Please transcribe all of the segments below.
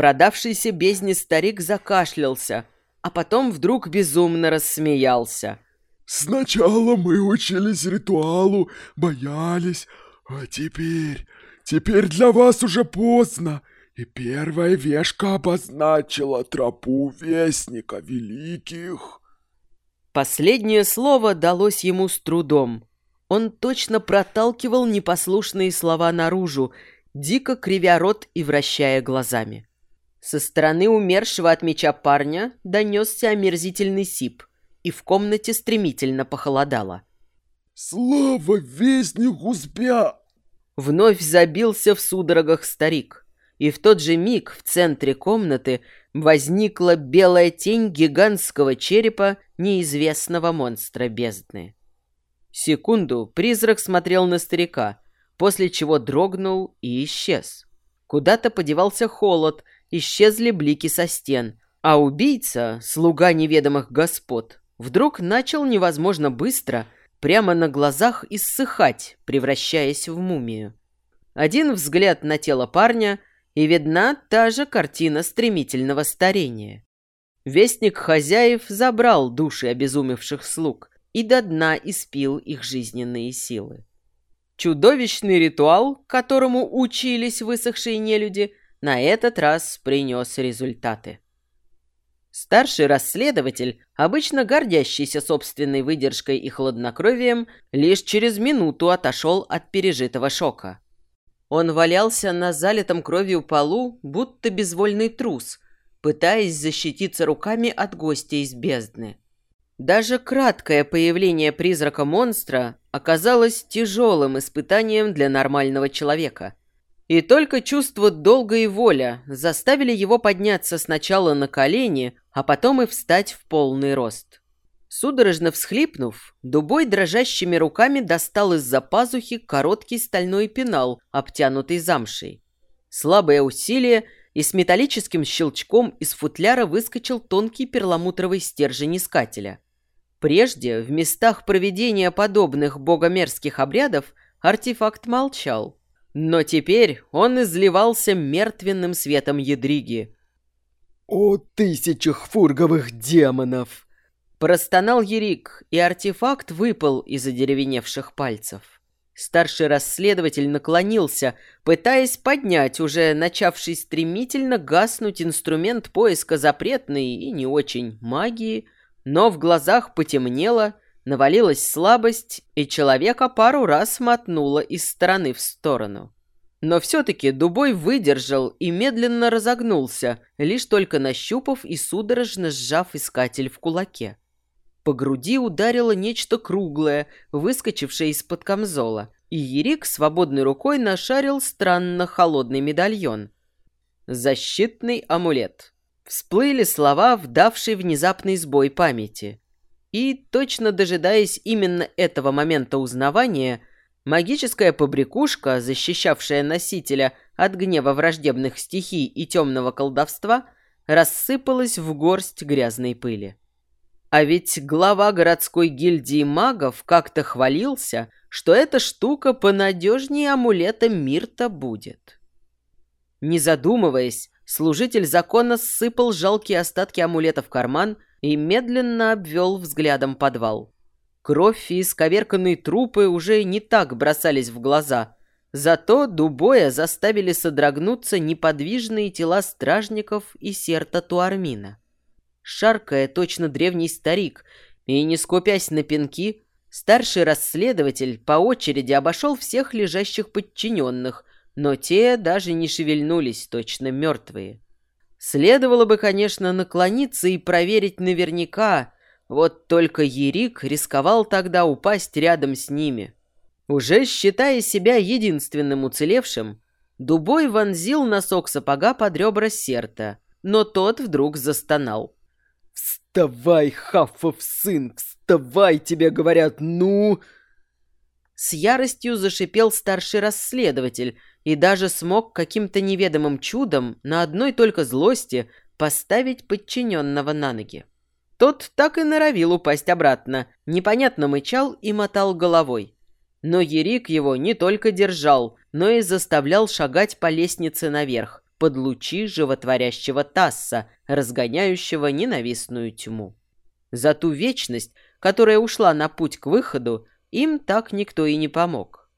Продавшийся бездне старик закашлялся, а потом вдруг безумно рассмеялся. «Сначала мы учились ритуалу, боялись, а теперь... Теперь для вас уже поздно, и первая вешка обозначила тропу Вестника Великих». Последнее слово далось ему с трудом. Он точно проталкивал непослушные слова наружу, дико кривя рот и вращая глазами. Со стороны умершего от меча парня донесся омерзительный сип, и в комнате стремительно похолодало. «Слава вестнику спя!» Вновь забился в судорогах старик, и в тот же миг в центре комнаты возникла белая тень гигантского черепа неизвестного монстра бездны. Секунду призрак смотрел на старика, после чего дрогнул и исчез. Куда-то подевался холод, исчезли блики со стен, а убийца, слуга неведомых господ, вдруг начал невозможно быстро, прямо на глазах иссыхать, превращаясь в мумию. Один взгляд на тело парня, и видна та же картина стремительного старения. Вестник хозяев забрал души обезумевших слуг, и до дна испил их жизненные силы. Чудовищный ритуал, которому учились высохшие нелюди, на этот раз принес результаты. Старший расследователь, обычно гордящийся собственной выдержкой и хладнокровием, лишь через минуту отошел от пережитого шока. Он валялся на залитом кровью полу, будто безвольный трус, пытаясь защититься руками от гостя из бездны. Даже краткое появление призрака-монстра оказалось тяжелым испытанием для нормального человека. И только чувство долга и воля заставили его подняться сначала на колени, а потом и встать в полный рост. Судорожно всхлипнув, Дубой дрожащими руками достал из-за пазухи короткий стальной пенал, обтянутый замшей. Слабое усилие – и с металлическим щелчком из футляра выскочил тонкий перламутровый стержень искателя. Прежде, в местах проведения подобных богомерзких обрядов, артефакт молчал. Но теперь он изливался мертвенным светом ядриги. «О, тысячах фурговых демонов!» Простонал Ерик, и артефакт выпал из одеревеневших пальцев. Старший расследователь наклонился, пытаясь поднять уже начавший стремительно гаснуть инструмент поиска запретной и не очень магии – но в глазах потемнело, навалилась слабость, и человека пару раз мотнуло из стороны в сторону. Но все-таки Дубой выдержал и медленно разогнулся, лишь только нащупав и судорожно сжав искатель в кулаке. По груди ударило нечто круглое, выскочившее из-под камзола, и Ерик свободной рукой нашарил странно холодный медальон. Защитный амулет. Всплыли слова, вдавшие внезапный сбой памяти. И, точно дожидаясь именно этого момента узнавания, магическая побрякушка, защищавшая носителя от гнева враждебных стихий и темного колдовства, рассыпалась в горсть грязной пыли. А ведь глава городской гильдии магов как-то хвалился, что эта штука понадежнее амулета Мирта будет. Не задумываясь, Служитель закона сыпал жалкие остатки амулета в карман и медленно обвел взглядом подвал. Кровь и исковерканные трупы уже не так бросались в глаза, зато дубоя заставили содрогнуться неподвижные тела стражников и серта Туармина. Шаркая точно древний старик и не скупясь на пинки, старший расследователь по очереди обошел всех лежащих подчиненных но те даже не шевельнулись, точно мертвые. Следовало бы, конечно, наклониться и проверить наверняка, вот только Ерик рисковал тогда упасть рядом с ними. Уже считая себя единственным уцелевшим, Дубой вонзил носок сапога под ребра Серта, но тот вдруг застонал. «Вставай, Хаффов сын, вставай, тебе говорят, ну!» С яростью зашипел старший расследователь, и даже смог каким-то неведомым чудом на одной только злости поставить подчиненного на ноги. Тот так и норовил упасть обратно, непонятно мычал и мотал головой. Но Ерик его не только держал, но и заставлял шагать по лестнице наверх, под лучи животворящего Тасса, разгоняющего ненавистную тьму. За ту вечность, которая ушла на путь к выходу, им так никто и не помог.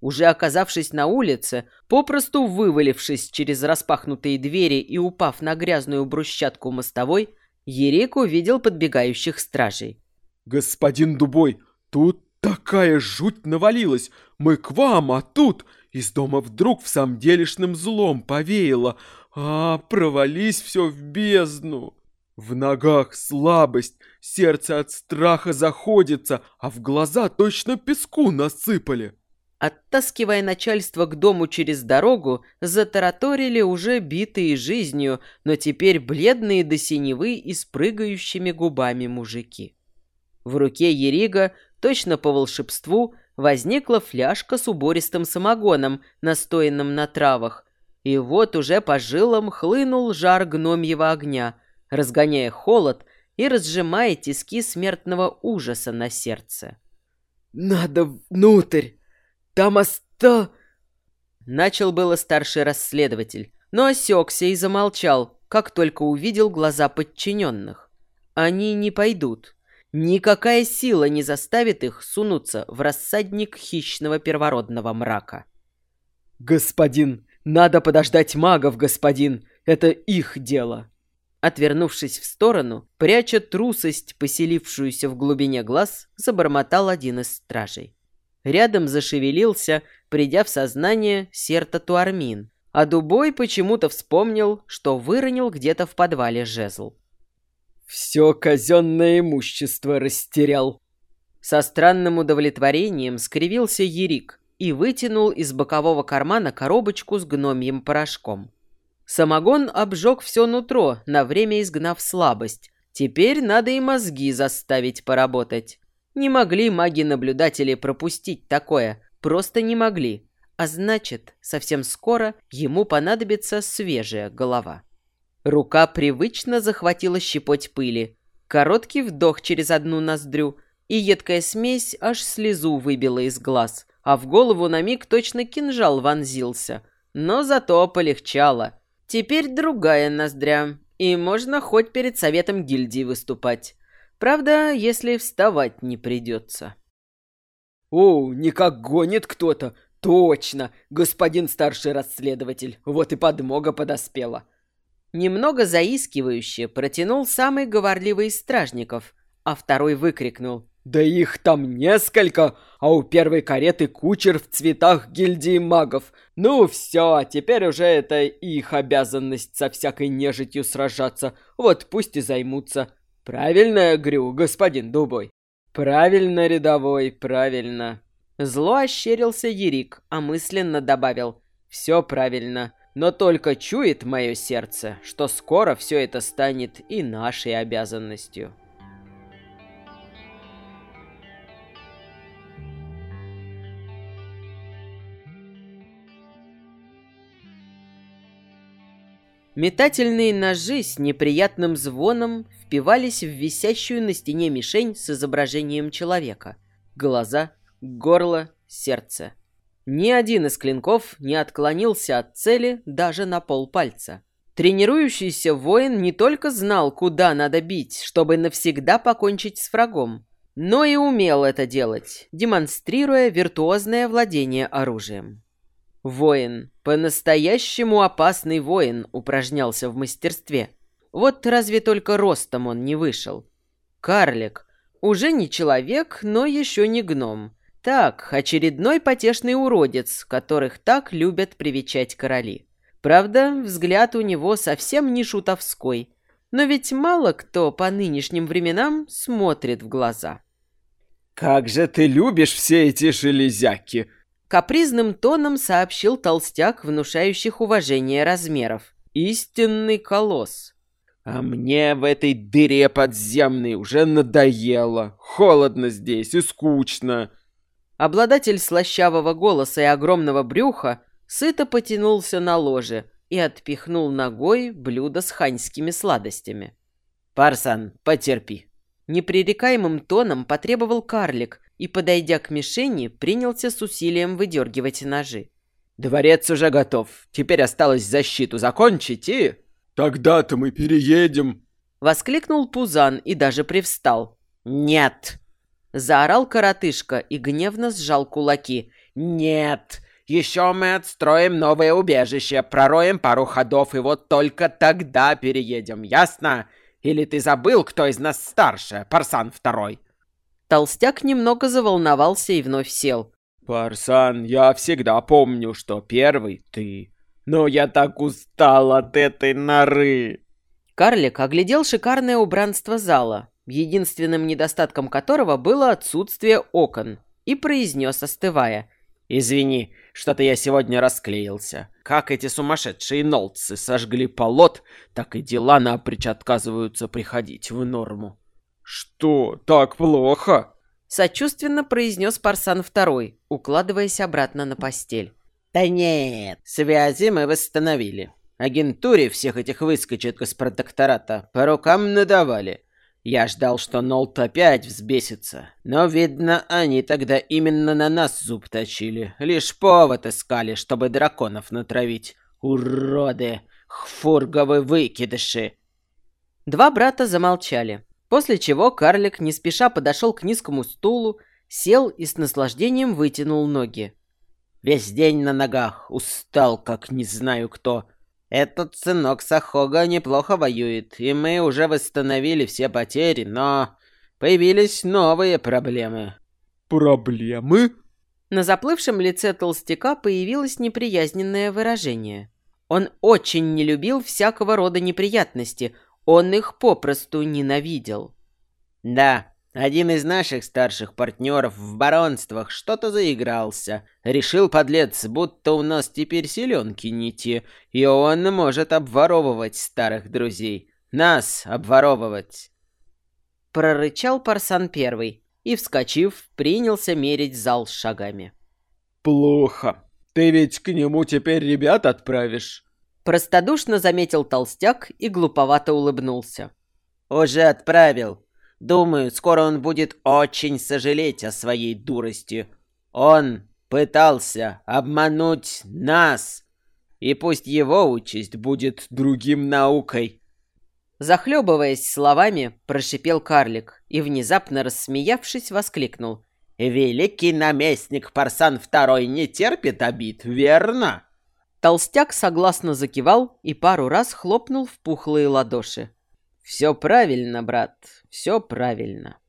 Уже оказавшись на улице, попросту вывалившись через распахнутые двери и упав на грязную брусчатку мостовой, Ерик увидел подбегающих стражей. «Господин Дубой, тут такая жуть навалилась! Мы к вам, а тут из дома вдруг в самом делешным злом повеяло, а провались все в бездну!» В ногах слабость, сердце от страха заходится, а в глаза точно песку насыпали. Оттаскивая начальство к дому через дорогу, затараторили уже битые жизнью, но теперь бледные до синевы и с прыгающими губами мужики. В руке Ерига, точно по волшебству, возникла фляжка с убористым самогоном, настоянным на травах, и вот уже по жилам хлынул жар гномьего огня, разгоняя холод и разжимая тиски смертного ужаса на сердце. «Надо внутрь!» Там оста...» Начал было старший расследователь, но осекся и замолчал, как только увидел глаза подчиненных. Они не пойдут. Никакая сила не заставит их сунуться в рассадник хищного первородного мрака. «Господин, надо подождать магов, господин. Это их дело». Отвернувшись в сторону, пряча трусость, поселившуюся в глубине глаз, забормотал один из стражей. Рядом зашевелился, придя в сознание, Серта Туармин, а Дубой почему-то вспомнил, что выронил где-то в подвале жезл. «Все казенное имущество растерял». Со странным удовлетворением скривился Ерик и вытянул из бокового кармана коробочку с гномьим порошком. Самогон обжег все нутро, на время изгнав слабость. Теперь надо и мозги заставить поработать. Не могли маги-наблюдатели пропустить такое, просто не могли. А значит, совсем скоро ему понадобится свежая голова. Рука привычно захватила щепоть пыли. Короткий вдох через одну ноздрю, и едкая смесь аж слезу выбила из глаз, а в голову на миг точно кинжал вонзился. Но зато полегчало. Теперь другая ноздря, и можно хоть перед советом гильдии выступать. Правда, если вставать не придется. «О, никак гонит кто-то! Точно! Господин старший расследователь! Вот и подмога подоспела!» Немного заискивающе протянул самый говорливый из стражников, а второй выкрикнул. «Да их там несколько, а у первой кареты кучер в цветах гильдии магов. Ну все, теперь уже это их обязанность со всякой нежитью сражаться, вот пусть и займутся. «Правильно я говорю, господин Дубой?» «Правильно, рядовой, правильно». Зло ощерился Ерик, а мысленно добавил «Все правильно, но только чует мое сердце, что скоро все это станет и нашей обязанностью». Метательные ножи с неприятным звоном впивались в висящую на стене мишень с изображением человека. Глаза, горло, сердце. Ни один из клинков не отклонился от цели даже на полпальца. Тренирующийся воин не только знал, куда надо бить, чтобы навсегда покончить с врагом, но и умел это делать, демонстрируя виртуозное владение оружием. Воин, по-настоящему опасный воин, упражнялся в мастерстве – вот разве только ростом он не вышел. Карлик. Уже не человек, но еще не гном. Так, очередной потешный уродец, которых так любят привечать короли. Правда, взгляд у него совсем не шутовской. Но ведь мало кто по нынешним временам смотрит в глаза. «Как же ты любишь все эти железяки!» Капризным тоном сообщил толстяк, внушающих уважение размеров. «Истинный колосс». А мне в этой дыре подземной уже надоело. Холодно здесь и скучно. Обладатель слащавого голоса и огромного брюха сыто потянулся на ложе и отпихнул ногой блюдо с ханьскими сладостями. «Парсан, потерпи!» Непререкаемым тоном потребовал карлик и, подойдя к мишени, принялся с усилием выдергивать ножи. Дворец уже готов. Теперь осталось защиту закончить и... Тогда-то мы переедем. Воскликнул Пузан и даже привстал. «Нет!» Заорал коротышка и гневно сжал кулаки. «Нет! Еще мы отстроим новое убежище, пророем пару ходов, и вот только тогда переедем, ясно? Или ты забыл, кто из нас старше, Парсан Второй?» Толстяк немного заволновался и вновь сел. «Парсан, я всегда помню, что первый ты. Но я так устал от этой норы!» Карлик оглядел шикарное убранство зала, единственным недостатком которого было отсутствие окон, и произнес, остывая. «Извини, что-то я сегодня расклеился. Как эти сумасшедшие нолцы сожгли полот, так и дела напрочь отказываются приходить в норму». «Что, так плохо?» Сочувственно произнес Парсан Второй, укладываясь обратно на постель. «Да нет, связи мы восстановили. Агентуре всех этих выскочек из протектората по рукам надавали. Я ждал, что Нолт опять взбесится, но, видно, они тогда именно на нас зуб точили. Лишь повод искали, чтобы драконов натравить. Уроды! Хфурговы выкидыши!» Два брата замолчали, после чего карлик не спеша подошел к низкому стулу, сел и с наслаждением вытянул ноги. «Весь день на ногах, устал, как не знаю кто. Этот сынок Сахога неплохо воюет, и мы уже восстановили все потери, но появились новые проблемы. Проблемы? На заплывшем лице толстяка появилось неприязненное выражение. Он очень не любил всякого рода неприятности, он их попросту ненавидел. Да, один из наших старших партнеров в баронствах что-то заигрался. Решил, подлец, будто у нас теперь селенки не те, и он может обворовывать старых друзей. Нас обворовывать. Прорычал Парсан Первый и, вскочив, принялся мерить зал шагами. «Плохо. Ты ведь к нему теперь ребят отправишь?» Простодушно заметил толстяк и глуповато улыбнулся. «Уже отправил. Думаю, скоро он будет очень сожалеть о своей дурости. Он пытался обмануть нас, и пусть его участь будет другим наукой. Захлебываясь словами, прошипел карлик и, внезапно рассмеявшись, воскликнул. «Великий наместник Парсан Второй не терпит обид, верно?» Толстяк согласно закивал и пару раз хлопнул в пухлые ладоши. «Все правильно, брат, все правильно».